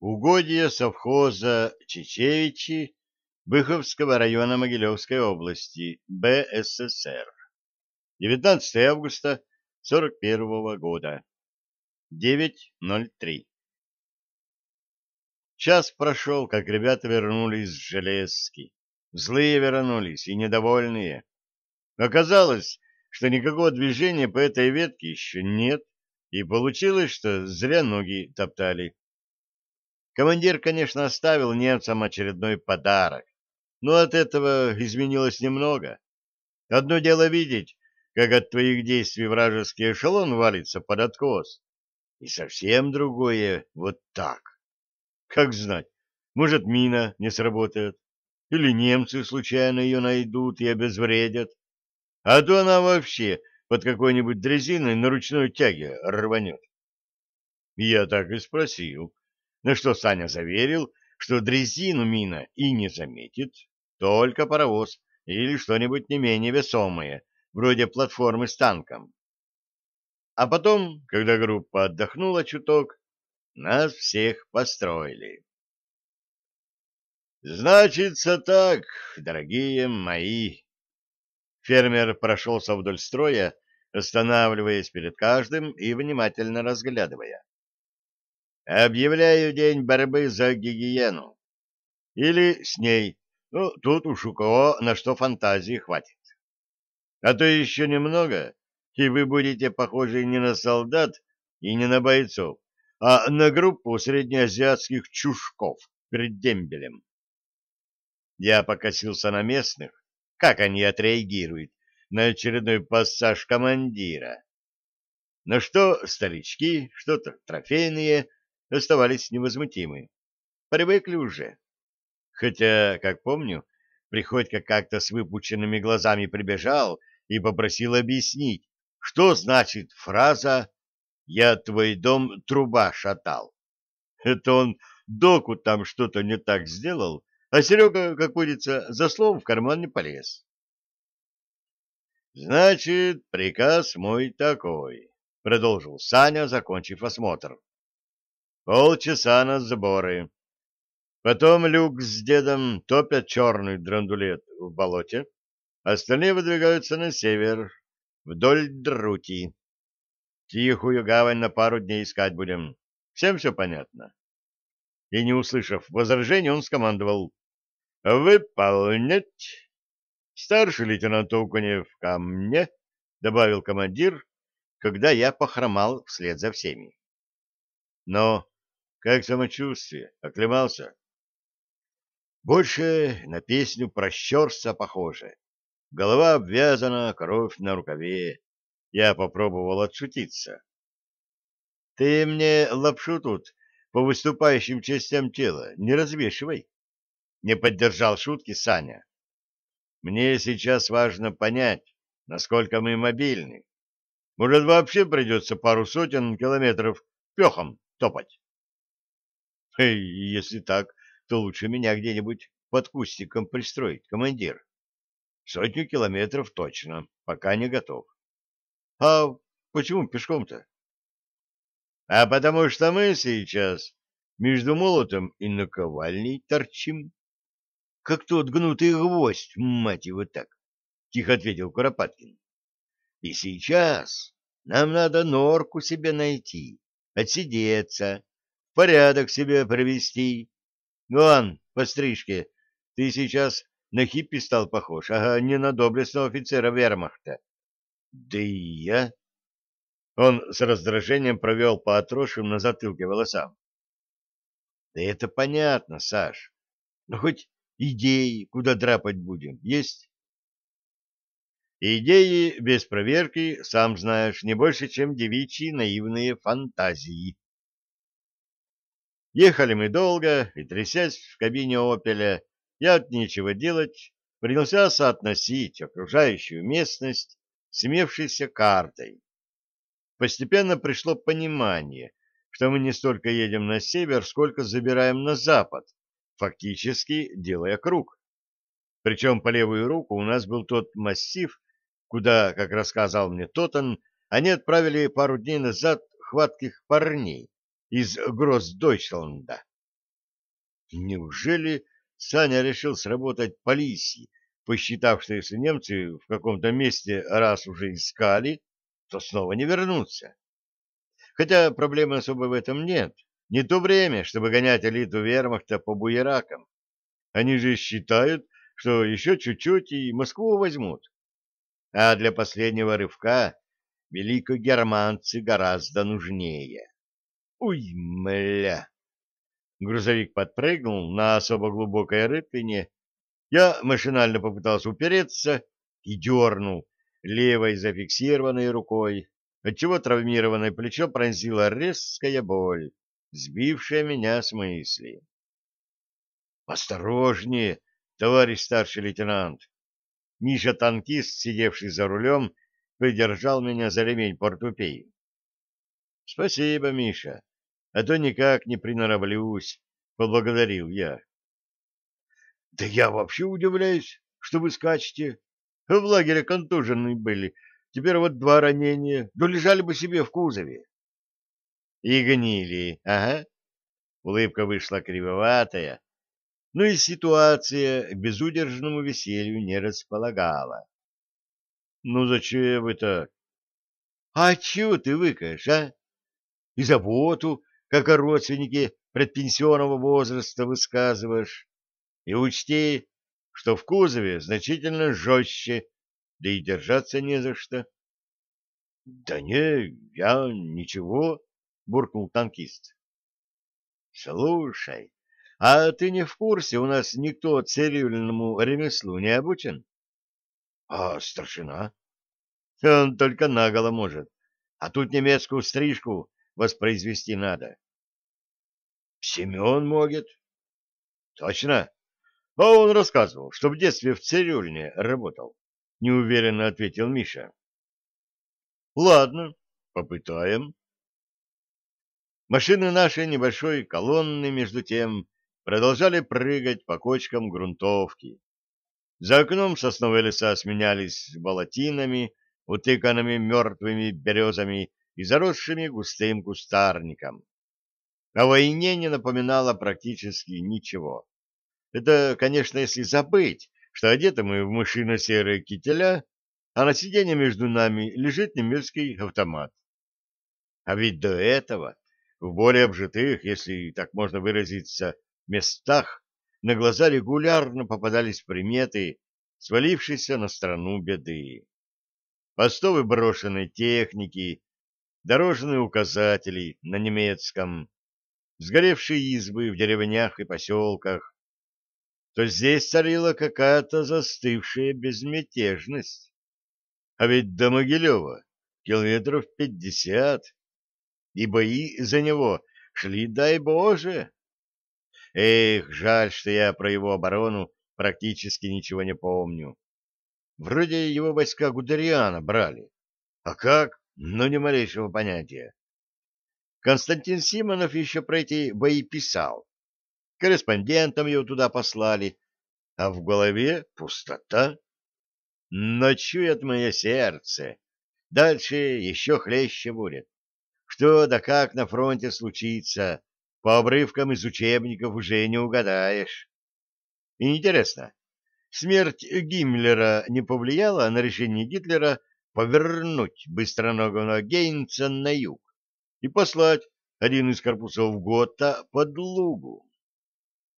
Угодья совхоза Чечевичи Быховского района Могилевской области, БССР. 19 августа 41 года. 9.03. Час прошел, как ребята вернулись с железки. Злые вернулись и недовольные. Оказалось, что никакого движения по этой ветке еще нет, и получилось, что зря ноги топтали. Командир, конечно, оставил немцам очередной подарок, но от этого изменилось немного. Одно дело видеть, как от твоих действий вражеский эшелон валится под откос, и совсем другое вот так. Как знать, может, мина не сработает, или немцы случайно ее найдут и обезвредят, а то она вообще под какой-нибудь дрезиной на ручной тяге рванет. Я так и спросил, на что Саня заверил, что дрезину мина и не заметит, только паровоз или что-нибудь не менее весомое, вроде платформы с танком. А потом, когда группа отдохнула чуток, нас всех построили. «Значится так, дорогие мои!» Фермер прошелся вдоль строя, останавливаясь перед каждым и внимательно разглядывая. Объявляю день борьбы за гигиену. Или с ней. Ну, тут уж у кого на что фантазии хватит. А то еще немного, и вы будете похожи не на солдат и не на бойцов, а на группу среднеазиатских чушков перед дембелем. Я покосился на местных, как они отреагируют на очередной пассаж командира. На что старички, что-то трофейные, оставались невозмутимы. Привыкли уже. Хотя, как помню, Приходько как-то с выпученными глазами прибежал и попросил объяснить, что значит фраза «Я твой дом труба шатал». Это он доку там что-то не так сделал, а Серега, как водится, за словом в карман не полез. «Значит, приказ мой такой», — продолжил Саня, закончив осмотр. Полчаса на сборы. Потом Люк с дедом топят черный драндулет в болоте, остальные выдвигаются на север, вдоль Друти. Тихую гавань на пару дней искать будем. Всем все понятно? И, не услышав возражений, он скомандовал «Выполнять!» «Старший лейтенант Окунев ко мне», — добавил командир, когда я похромал вслед за всеми. Но как самочувствие? Оклемался? Больше на песню прощерся похоже. Голова обвязана, кровь на рукаве. Я попробовал отшутиться. Ты мне лапшу тут по выступающим частям тела не развешивай. Не поддержал шутки Саня. Мне сейчас важно понять, насколько мы мобильны. Может, вообще придется пару сотен километров пехом топать. Если так, то лучше меня где-нибудь под кустиком пристроить, командир. Сотню километров точно, пока не готов. А почему пешком-то? А потому что мы сейчас между молотом и наковальней торчим. Как тот гнутый гвоздь, мать его так, — тихо ответил Куропаткин. И сейчас нам надо норку себе найти, отсидеться, порядок себе привести. Вон, по стрижке, ты сейчас на хиппи стал похож, ага, не на доблестного офицера вермахта. Да и я. Он с раздражением провел по отросшим на затылке волосам. Да это понятно, Саш. Но хоть идеи, куда драпать будем, есть? Идеи без проверки, сам знаешь, не больше, чем девичьи наивные фантазии. Ехали мы долго, и, трясясь в кабине «Опеля», я от нечего делать принялся соотносить окружающую местность с имевшейся картой. Постепенно пришло понимание, что мы не столько едем на север, сколько забираем на запад, фактически делая круг. Причем по левую руку у нас был тот массив, куда, как рассказал мне Тотан, они отправили пару дней назад хватких парней из Гроссдойчланда. Неужели Саня решил сработать по посчитав, что если немцы в каком-то месте раз уже искали, то снова не вернутся? Хотя проблемы особо в этом нет. Не то время, чтобы гонять элиту вермахта по буеракам. Они же считают, что еще чуть-чуть и Москву возьмут. А для последнего рывка великогерманцы гораздо нужнее. Уй, мля! Грузовик подпрыгнул на особо глубокой рытвине. Я машинально попытался упереться и дернул левой зафиксированной рукой, отчего травмированное плечо пронзила резкая боль, сбившая меня с мысли. «Осторожнее, товарищ старший лейтенант!» Миша-танкист, сидевший за рулем, придержал меня за ремень портупеи. — Спасибо, Миша, а то никак не приноровлюсь, — поблагодарил я. — Да я вообще удивляюсь, что вы скачете. В лагере контуженные были, теперь вот два ранения, да лежали бы себе в кузове. — И гнили, ага. Улыбка вышла кривоватая, но и ситуация к безудержному веселью не располагала. — Ну зачем это? — А чего ты выкаешь, а? И заботу, как о родственнике предпенсионного возраста высказываешь. И учти, что в кузове значительно жестче, да и держаться не за что. — Да не, я ничего, — буркнул танкист. — Слушай, а ты не в курсе, у нас никто цирюльному ремеслу не обучен? — А старшина? — Он только наголо может, а тут немецкую стрижку воспроизвести надо. — Семен может. — Точно? А он рассказывал, что в детстве в цирюльне работал. — неуверенно ответил Миша. — Ладно, попытаем. Машины нашей небольшой колонны, между тем, продолжали прыгать по кочкам грунтовки. За окном сосновые леса сменялись болотинами, утыканными мертвыми березами и заросшими густым кустарником. О войне не напоминало практически ничего. Это, конечно, если забыть, что одеты мы в мышино-серые кителя, а на сиденье между нами лежит немецкий автомат. А ведь до этого в более обжитых, если так можно выразиться, местах на глаза регулярно попадались приметы, свалившиеся на страну беды. Постовы брошенной техники, дорожные указатели на немецком, сгоревшие избы в деревнях и поселках, то здесь царила какая-то застывшая безмятежность. А ведь до Могилева километров пятьдесят, и бои за него шли, дай Боже. Эх, жаль, что я про его оборону практически ничего не помню. Вроде его войска Гудериана брали. А как? Ну, ни малейшего понятия. Константин Симонов еще про эти бои писал. Корреспондентам его туда послали, а в голове пустота. Ночует мое сердце. Дальше еще хлеще будет. Что да как на фронте случится, по обрывкам из учебников уже не угадаешь. И интересно, смерть Гиммлера не повлияла на решение Гитлера повернуть быстроногого Гейнца на юг и послать один из корпусов Готта под Лугу?